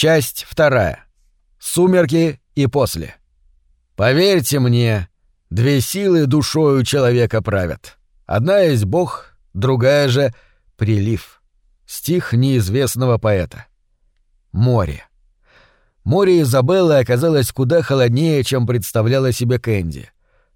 Часть вторая. Сумерки и после. Поверьте мне, две силы душою человека правят. Одна есть Бог, другая же — прилив. Стих неизвестного поэта. Море. Море Изабеллы оказалось куда холоднее, чем представляла себе Кэнди.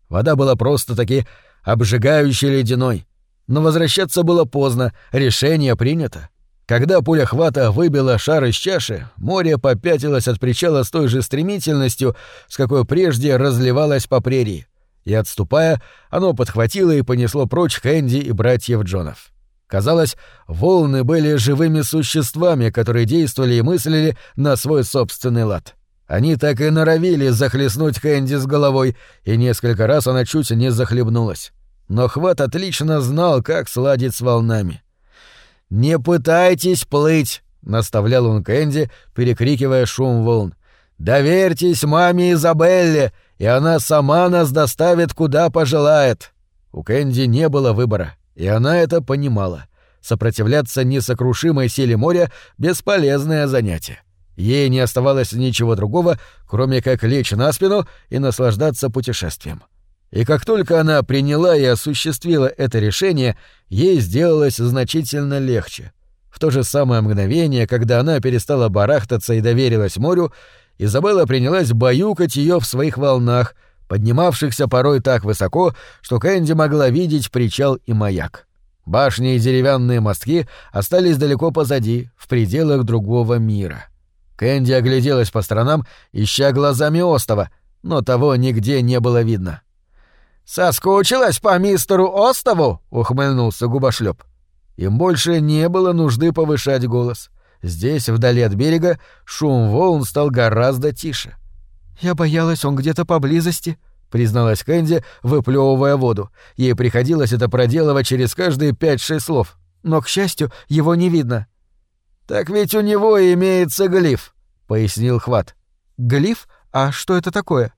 Вода была просто-таки обжигающей ледяной. Но возвращаться было поздно, решение принято. Когда пуля хвата выбила шар из чаши, море попятилось от причала с той же стремительностью, с какой прежде разливалось по прерии. И, отступая, оно подхватило и понесло прочь Кэнди и братьев Джонов. Казалось, волны были живыми существами, которые действовали и мыслили на свой собственный лад. Они так и норовили захлестнуть Кэнди с головой, и несколько раз она чуть не захлебнулась. Но Хват отлично знал, как сладить с волнами. «Не пытайтесь плыть!» — наставлял он Кэнди, перекрикивая шум волн. «Доверьтесь маме Изабелле, и она сама нас доставит куда пожелает». У Кэнди не было выбора, и она это понимала. Сопротивляться несокрушимой силе моря — бесполезное занятие. Ей не оставалось ничего другого, кроме как лечь на спину и наслаждаться путешествием. И как только она приняла и осуществила это решение, ей сделалось значительно легче. В то же самое мгновение, когда она перестала барахтаться и доверилась морю, Изабелла принялась баюкать ее в своих волнах, поднимавшихся порой так высоко, что Кэнди могла видеть причал и маяк. Башни и деревянные мостки остались далеко позади, в пределах другого мира. Кэнди огляделась по сторонам, ища глазами остова, но того нигде не было видно. «Соскучилась по мистеру Остову?» — ухмыльнулся губошлеп. Им больше не было нужды повышать голос. Здесь, вдали от берега, шум волн стал гораздо тише. «Я боялась, он где-то поблизости», — призналась Кэнди, выплевывая воду. Ей приходилось это проделывать через каждые пять-шесть слов. Но, к счастью, его не видно. «Так ведь у него имеется глиф», — пояснил Хват. «Глиф? А что это такое?»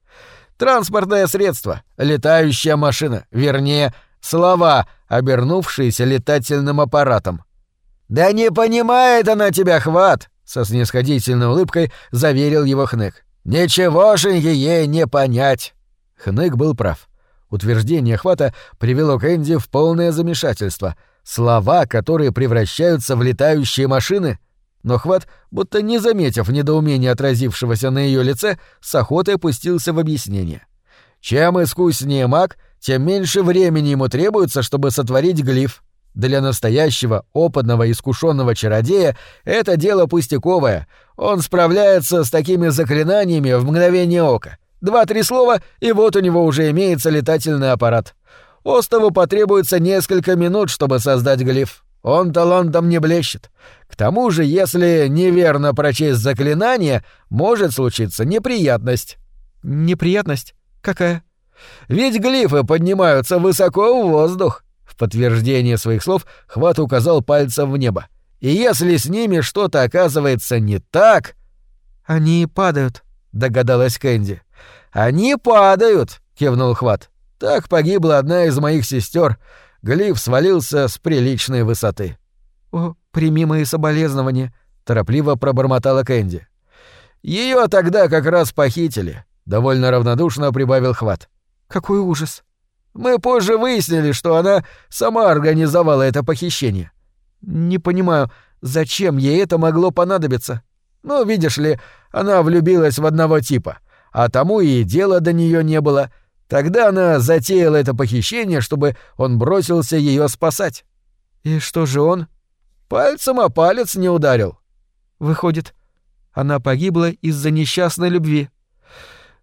Транспортное средство, летающая машина, вернее, слова, обернувшиеся летательным аппаратом. «Да не понимает она тебя, хват!» — со снисходительной улыбкой заверил его Хнык. «Ничегошеньки ей не понять!» Хнык был прав. Утверждение хвата привело Кэнди в полное замешательство. Слова, которые превращаются в летающие машины, но Хват, будто не заметив недоумения, отразившегося на ее лице, с охотой опустился в объяснение. Чем искуснее маг, тем меньше времени ему требуется, чтобы сотворить глиф. Для настоящего, опытного, искушенного чародея это дело пустяковое. Он справляется с такими заклинаниями в мгновение ока. Два-три слова, и вот у него уже имеется летательный аппарат. Остову потребуется несколько минут, чтобы создать глиф. Он талантом не блещет. К тому же, если неверно прочесть заклинание, может случиться неприятность. Неприятность? Какая? Ведь глифы поднимаются высоко в воздух. В подтверждение своих слов Хват указал пальцем в небо. И если с ними что-то оказывается не так... Они падают, догадалась Кэнди. Они падают, кивнул Хват. Так погибла одна из моих сестер. Глиф свалился с приличной высоты. «О, прими мои соболезнования», — торопливо пробормотала Кэнди. Ее тогда как раз похитили», — довольно равнодушно прибавил Хват. «Какой ужас!» «Мы позже выяснили, что она сама организовала это похищение». «Не понимаю, зачем ей это могло понадобиться?» «Ну, видишь ли, она влюбилась в одного типа, а тому и дела до нее не было». Тогда она затеяла это похищение, чтобы он бросился ее спасать. И что же он? Пальцем о палец не ударил. Выходит, она погибла из-за несчастной любви.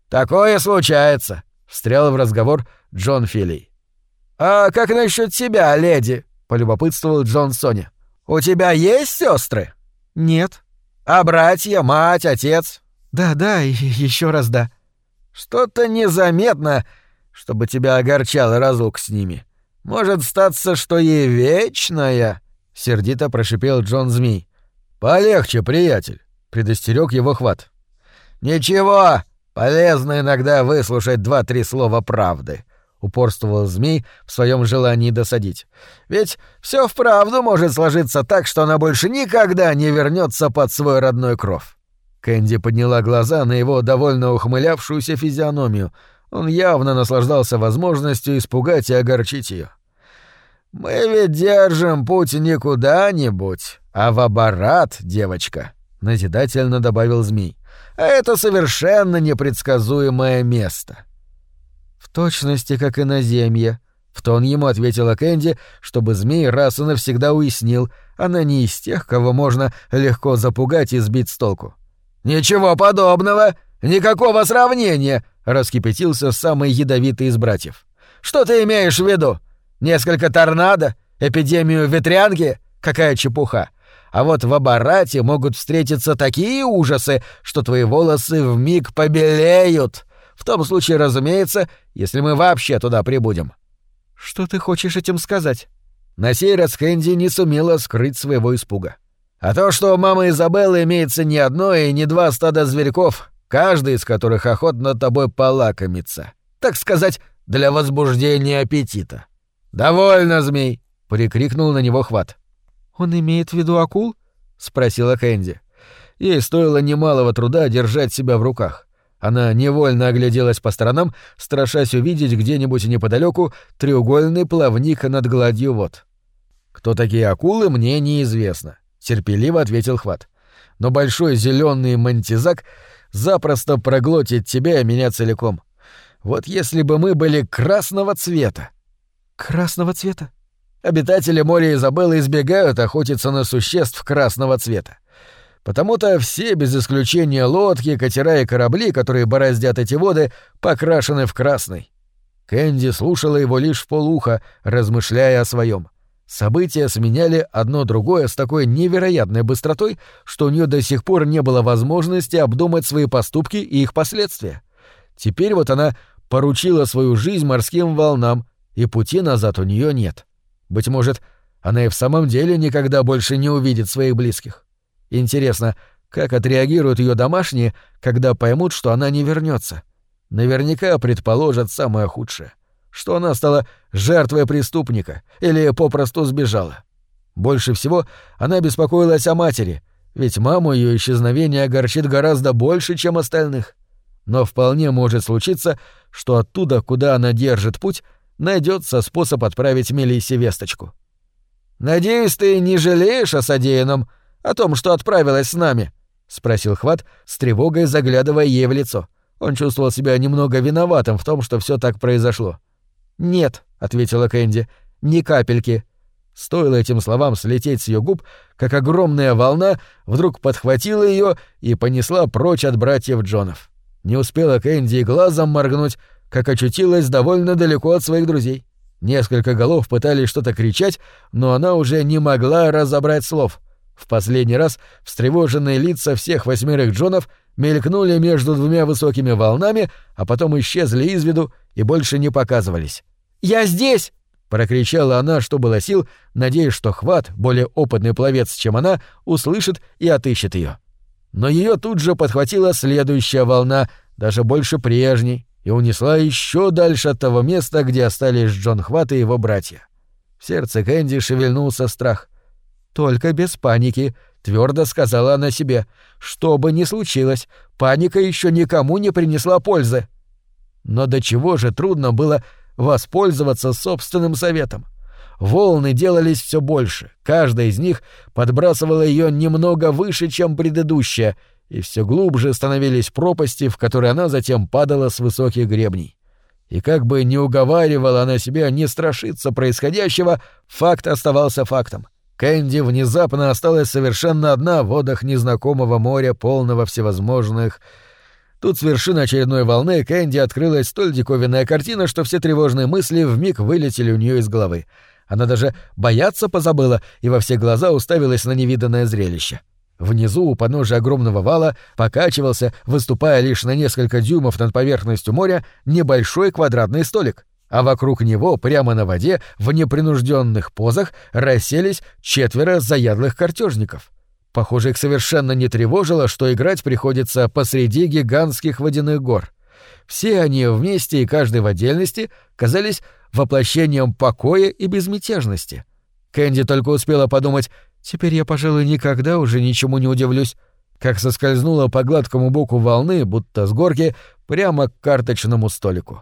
Такое случается, встрял в разговор Джон Филли. А как насчет тебя, леди? полюбопытствовал Джон Соня. У тебя есть сестры? Нет. А братья, мать, отец? Да, да, еще раз да. Что-то незаметно, чтобы тебя огорчал разлук с ними. Может статься, что и вечная, — сердито прошипел Джон Змей. Полегче, приятель, — предостерег его хват. Ничего, полезно иногда выслушать два-три слова правды, — упорствовал Змей в своем желании досадить. Ведь все вправду может сложиться так, что она больше никогда не вернется под свой родной кров. Кэнди подняла глаза на его довольно ухмылявшуюся физиономию. Он явно наслаждался возможностью испугать и огорчить ее. «Мы ведь держим путь не куда-нибудь, а в оборот, девочка», — назидательно добавил змей. «А это совершенно непредсказуемое место». «В точности, как и на земле», — в тон ему ответила Кэнди, чтобы змей раз и навсегда уяснил, она не из тех, кого можно легко запугать и сбить с толку. «Ничего подобного! Никакого сравнения!» — раскипятился самый ядовитый из братьев. «Что ты имеешь в виду? Несколько торнадо? Эпидемию ветрянки? Какая чепуха! А вот в Абарате могут встретиться такие ужасы, что твои волосы вмиг побелеют. В том случае, разумеется, если мы вообще туда прибудем». «Что ты хочешь этим сказать?» На сей раз Хэнди не сумела скрыть своего испуга. А то, что у мамы Изабеллы имеется не одно и не два стада зверьков, каждый из которых охотно тобой полакомится. Так сказать, для возбуждения аппетита. «Довольно, змей!» — прикрикнул на него хват. «Он имеет в виду акул?» — спросила Кэнди. Ей стоило немалого труда держать себя в руках. Она невольно огляделась по сторонам, страшась увидеть где-нибудь неподалеку треугольный плавник над гладью вод. Кто такие акулы, мне неизвестно терпеливо ответил Хват. Но большой зеленый мантизак запросто проглотит тебя и меня целиком. Вот если бы мы были красного цвета. Красного цвета? Обитатели моря Изабеллы избегают охотиться на существ красного цвета. Потому-то все, без исключения лодки, катера и корабли, которые бороздят эти воды, покрашены в красный. Кэнди слушала его лишь в полуха, размышляя о своем. События сменяли одно другое с такой невероятной быстротой, что у нее до сих пор не было возможности обдумать свои поступки и их последствия. Теперь вот она поручила свою жизнь морским волнам, и пути назад у нее нет. Быть может, она и в самом деле никогда больше не увидит своих близких. Интересно, как отреагируют ее домашние, когда поймут, что она не вернется? Наверняка предположат самое худшее что она стала жертвой преступника или попросту сбежала. Больше всего она беспокоилась о матери, ведь маму ее исчезновение огорчит гораздо больше, чем остальных. Но вполне может случиться, что оттуда, куда она держит путь, найдется способ отправить Мелиссе весточку. «Надеюсь, ты не жалеешь о содеянном, о том, что отправилась с нами?» — спросил Хват, с тревогой заглядывая ей в лицо. Он чувствовал себя немного виноватым в том, что все так произошло. «Нет», — ответила Кэнди, — «ни капельки». Стоило этим словам слететь с ее губ, как огромная волна вдруг подхватила ее и понесла прочь от братьев Джонов. Не успела Кэнди глазом моргнуть, как очутилась довольно далеко от своих друзей. Несколько голов пытались что-то кричать, но она уже не могла разобрать слов. В последний раз встревоженные лица всех восьмерых Джонов мелькнули между двумя высокими волнами, а потом исчезли из виду и больше не показывались. «Я здесь!» — прокричала она, что было сил, надеясь, что Хват, более опытный пловец, чем она, услышит и отыщет ее. Но ее тут же подхватила следующая волна, даже больше прежней, и унесла еще дальше от того места, где остались Джон Хват и его братья. В сердце Кэнди шевельнулся страх. «Только без паники», — твердо сказала она себе. «Что бы ни случилось, паника еще никому не принесла пользы». Но до чего же трудно было воспользоваться собственным советом. Волны делались все больше, каждая из них подбрасывала ее немного выше, чем предыдущая, и все глубже становились пропасти, в которые она затем падала с высоких гребней. И как бы не уговаривала она себя не страшиться происходящего, факт оставался фактом. Кэнди внезапно осталась совершенно одна в водах незнакомого моря, полного всевозможных Тут с вершины очередной волны Кэнди открылась столь диковинная картина, что все тревожные мысли вмиг вылетели у нее из головы. Она даже бояться позабыла и во все глаза уставилась на невиданное зрелище. Внизу, у подножия огромного вала, покачивался, выступая лишь на несколько дюймов над поверхностью моря, небольшой квадратный столик, а вокруг него, прямо на воде, в непринужденных позах, расселись четверо заядлых картежников. Похоже, их совершенно не тревожило, что играть приходится посреди гигантских водяных гор. Все они вместе и каждый в отдельности казались воплощением покоя и безмятежности. Кэнди только успела подумать, «Теперь я, пожалуй, никогда уже ничему не удивлюсь», как соскользнула по гладкому боку волны, будто с горки, прямо к карточному столику.